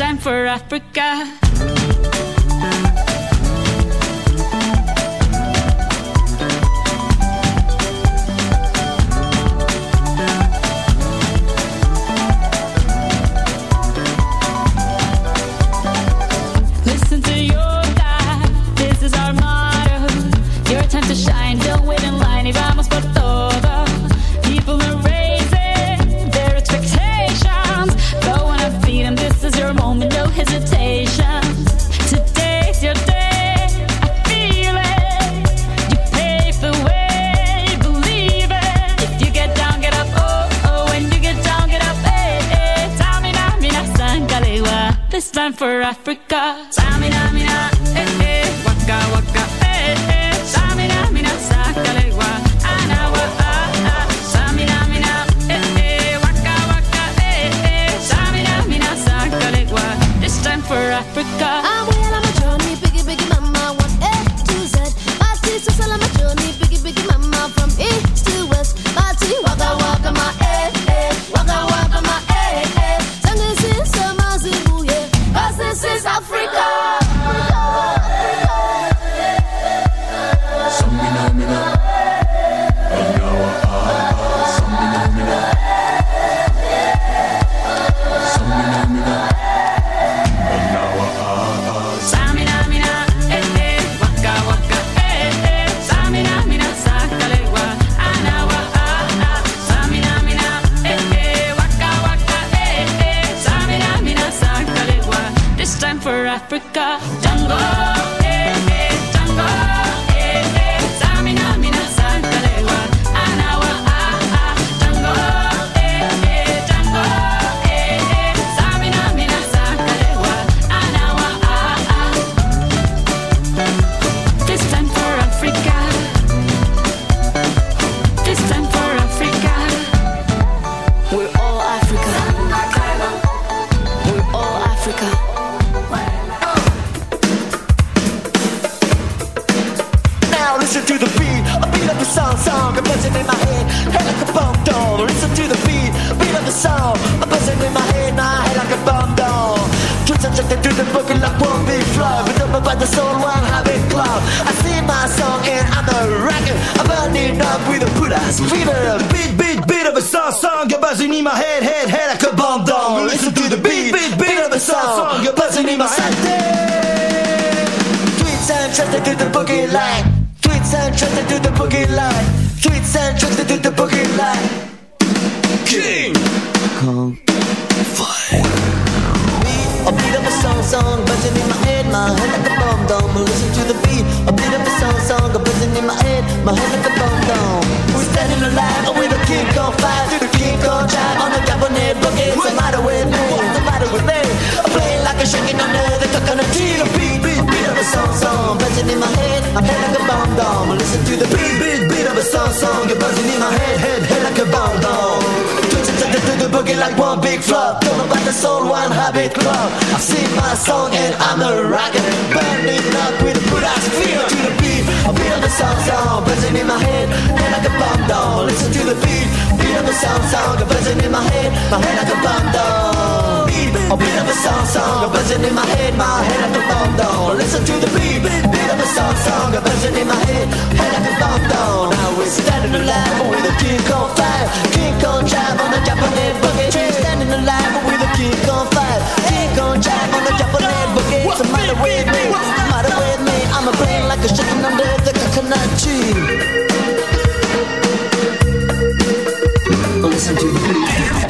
time for Africa. For Africa. Song, song, a buzzing in my head, head, head like a bomb down. Listen to the beat, beat, beat of a song, song, a buzzing in my head. Tweets and trusted to the boogie line. Tweets and trusted to the boogie line. Tweets and trusted to the boogie line. King Kong Fire. A beat of a song, song, buzzing in my head, my head like a bomb dome. Listen to the beat, a beat of a song, song, buzzing in my head, my head like like a shaking under the coconut tree. The beat, beat, beat of a song, song, buzzing in my head, my head like a bomb dome. Listen to the beat, beat, beat of a song, song, you're buzzing in my head, head, head like a bomb dome. To the boogie like one big flop. Don't know about the soul, one habit club. I sing my song and I'm a rocker. Burning up with a good ass feel to the beat. I feel the sound sound buzzing in my head Head like a bomb down Listen to the beat Beat of the sound sound buzzing in my head My head like a bomb down beat, a bit of a song song, a buzzing in my head, my head at the bomb down. Listen to the beat, bit of a song song, a buzzing in my head, head at the bomb down. Now we're standing alive with a kick on fire, kick on drive on the Japanese boogie. Standing alive with a kick on fire, kick on drive on the Japanese boogie. What's the matter with me? What's the matter with me? I'm a brain like a chicken under the coconut tree. Listen to the beat.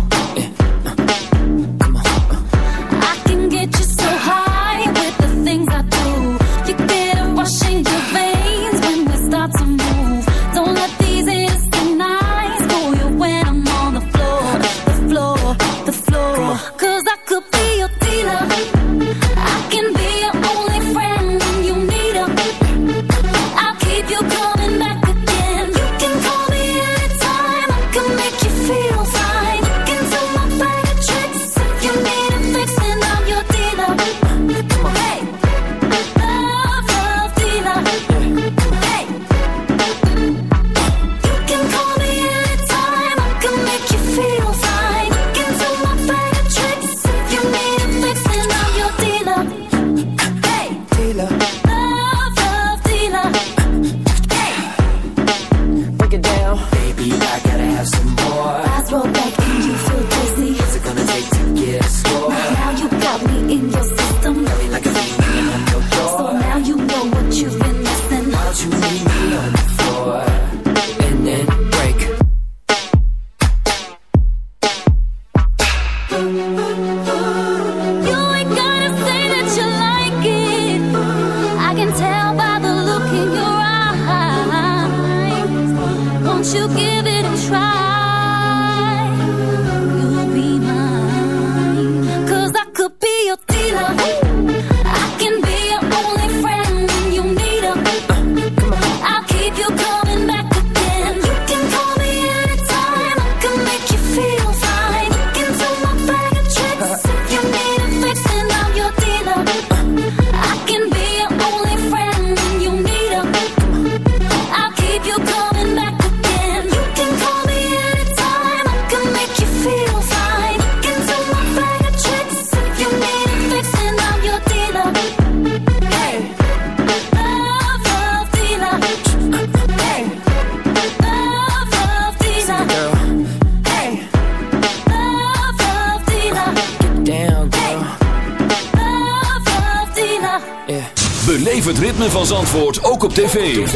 op tv.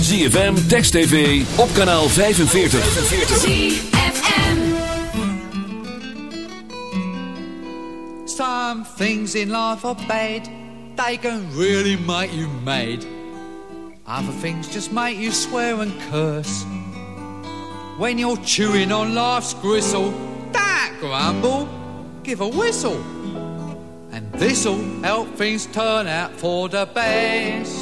ZFM, Text TV, op kanaal 45. ZFM Some things in life are bad. They can really make you mad. Other things just make you swear and curse. When you're chewing on life's gristle, that grumble, give a whistle. And this'll help things turn out for the best.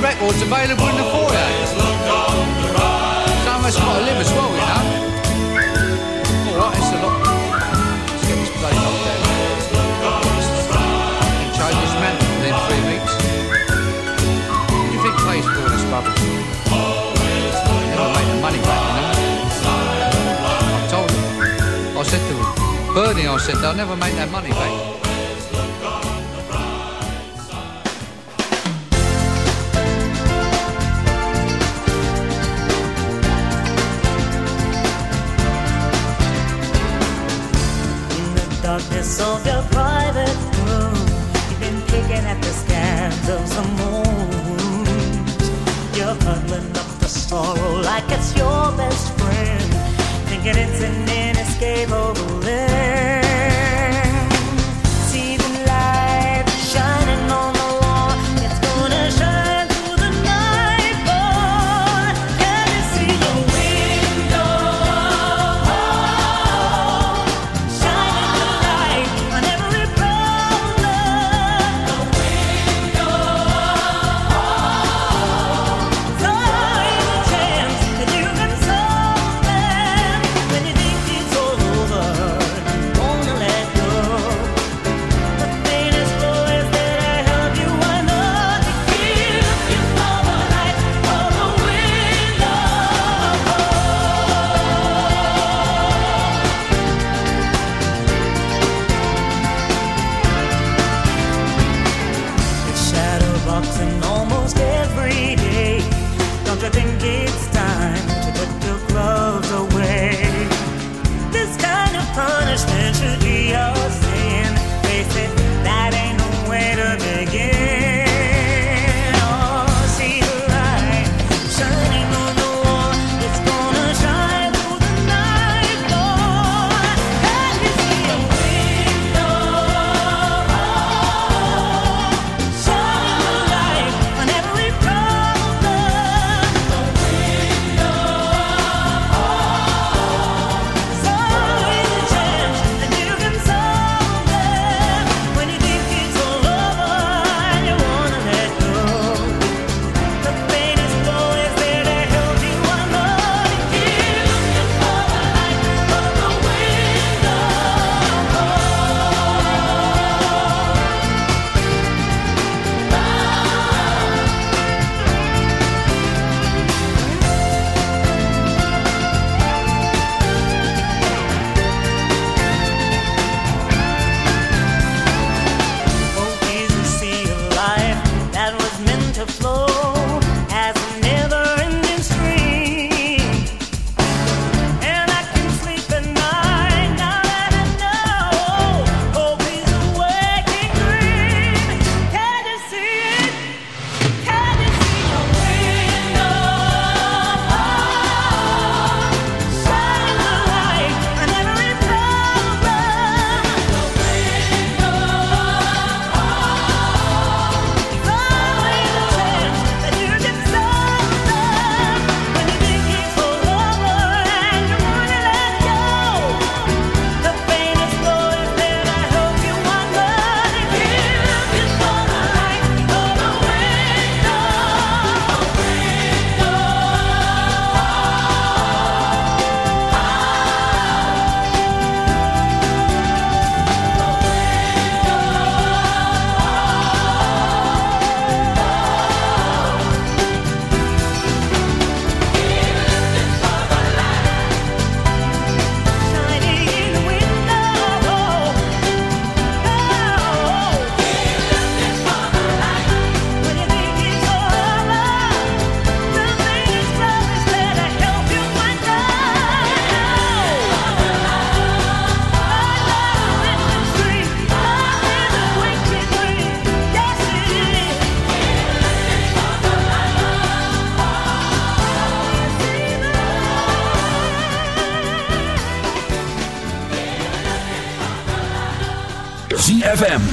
Record's available in the foyer. Some of us got to live as well, you know. Alright, it's a lot. Let's get this place off there. And change this man within three weeks. What do you think pays for all this rubbish? Never make the money back, you know. I told him. I said to him, Bernie, I said, they'll never make that money back. Darkness of your private room, you've been picking at the scans of wounds. You're huddling up the sorrow like it's your best friend, thinking it's an inescapable end.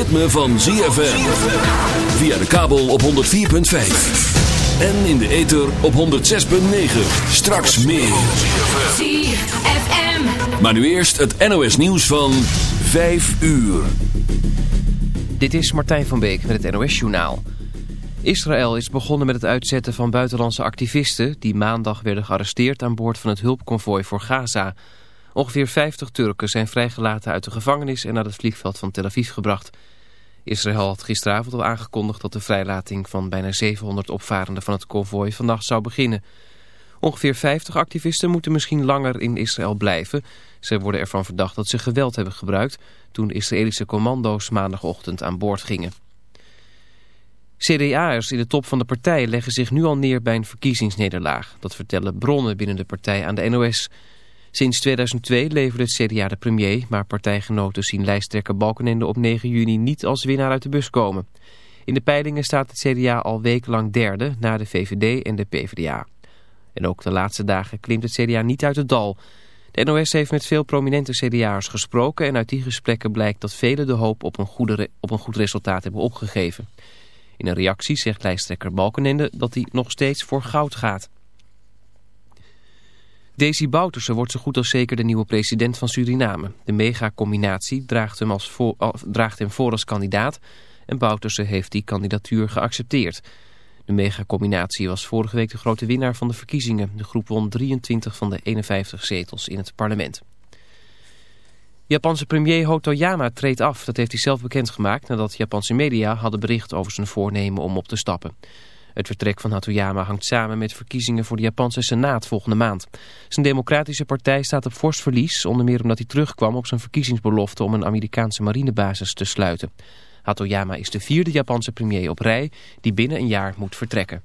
Ritme van ZFM. Via de kabel op 104.5. En in de ether op 106.9. Straks meer. ZFM. Maar nu eerst het NOS nieuws van 5 uur. Dit is Martijn van Beek met het NOS-journaal. Israël is begonnen met het uitzetten van buitenlandse activisten... die maandag werden gearresteerd aan boord van het hulpconvooi voor Gaza. Ongeveer 50 Turken zijn vrijgelaten uit de gevangenis... en naar het vliegveld van Tel Aviv gebracht. Israël had gisteravond al aangekondigd dat de vrijlating van bijna 700 opvarenden van het konvooi vannacht zou beginnen. Ongeveer 50 activisten moeten misschien langer in Israël blijven. Ze worden ervan verdacht dat ze geweld hebben gebruikt toen Israëlische commando's maandagochtend aan boord gingen. CDA'ers in de top van de partij leggen zich nu al neer bij een verkiezingsnederlaag. Dat vertellen bronnen binnen de partij aan de NOS. Sinds 2002 leverde het CDA de premier, maar partijgenoten zien lijsttrekker Balkenende op 9 juni niet als winnaar uit de bus komen. In de peilingen staat het CDA al wekenlang derde, na de VVD en de PvdA. En ook de laatste dagen klimt het CDA niet uit het dal. De NOS heeft met veel prominente CDA'ers gesproken en uit die gesprekken blijkt dat velen de hoop op een, op een goed resultaat hebben opgegeven. In een reactie zegt lijsttrekker Balkenende dat hij nog steeds voor goud gaat. Desi Bouterse wordt zo goed als zeker de nieuwe president van Suriname. De megacombinatie draagt hem, als voor, draagt hem voor als kandidaat en Bouterse heeft die kandidatuur geaccepteerd. De megacombinatie was vorige week de grote winnaar van de verkiezingen. De groep won 23 van de 51 zetels in het parlement. Japanse premier Hotoyama treedt af. Dat heeft hij zelf bekendgemaakt nadat Japanse media hadden bericht over zijn voornemen om op te stappen. Het vertrek van Hatoyama hangt samen met verkiezingen voor de Japanse Senaat volgende maand. Zijn democratische partij staat op fors verlies, onder meer omdat hij terugkwam op zijn verkiezingsbelofte om een Amerikaanse marinebasis te sluiten. Hatoyama is de vierde Japanse premier op rij die binnen een jaar moet vertrekken.